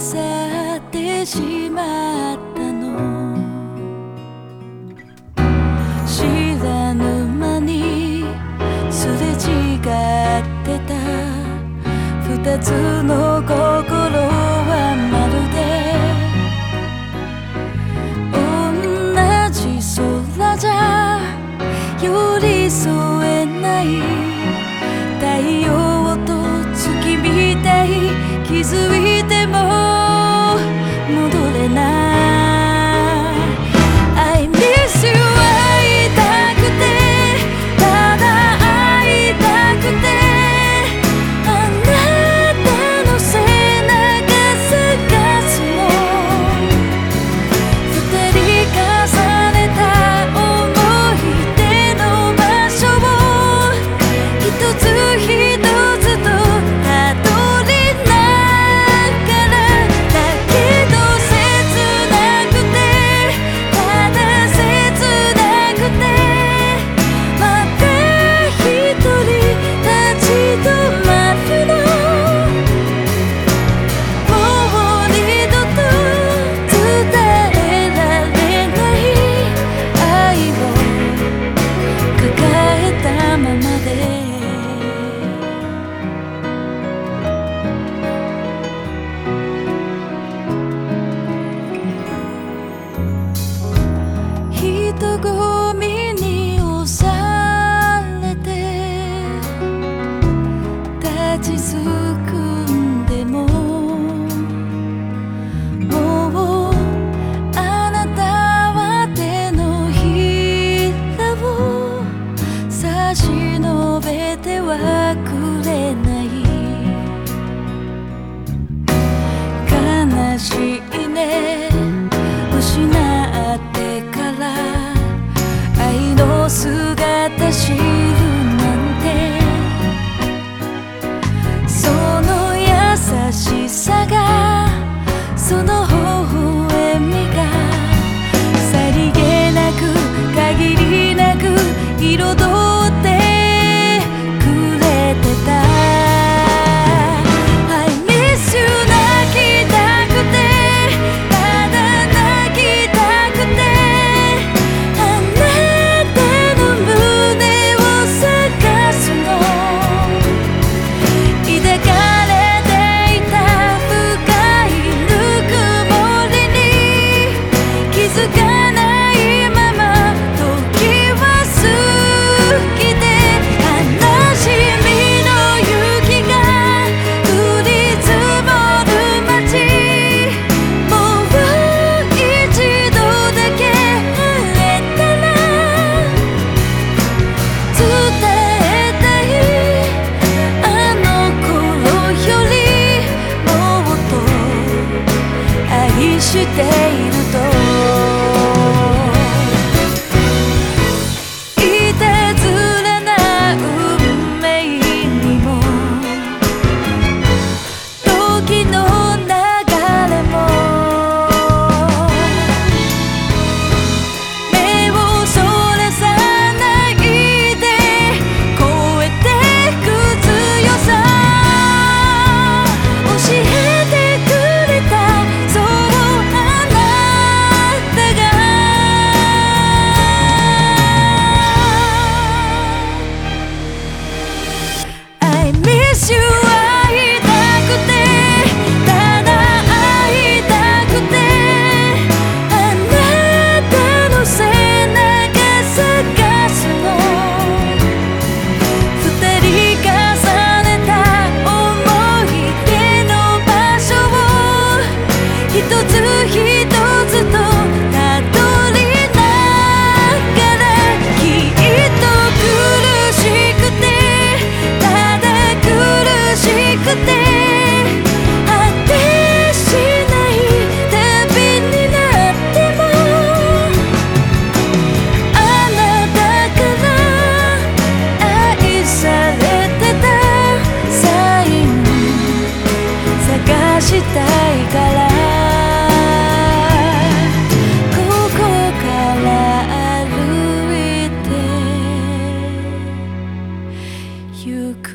去ってしまったの。知らぬ間にすれ違ってた。二つの心はまるで。同じ空じゃ。寄り添えない。太陽と月みたい。気づい述べてはくれない」「悲しいね。失ってから愛の姿知るなんて」「その優しさがその微笑みが」「さりげなく限りなく彩りしたいから。ここから歩いてゆく。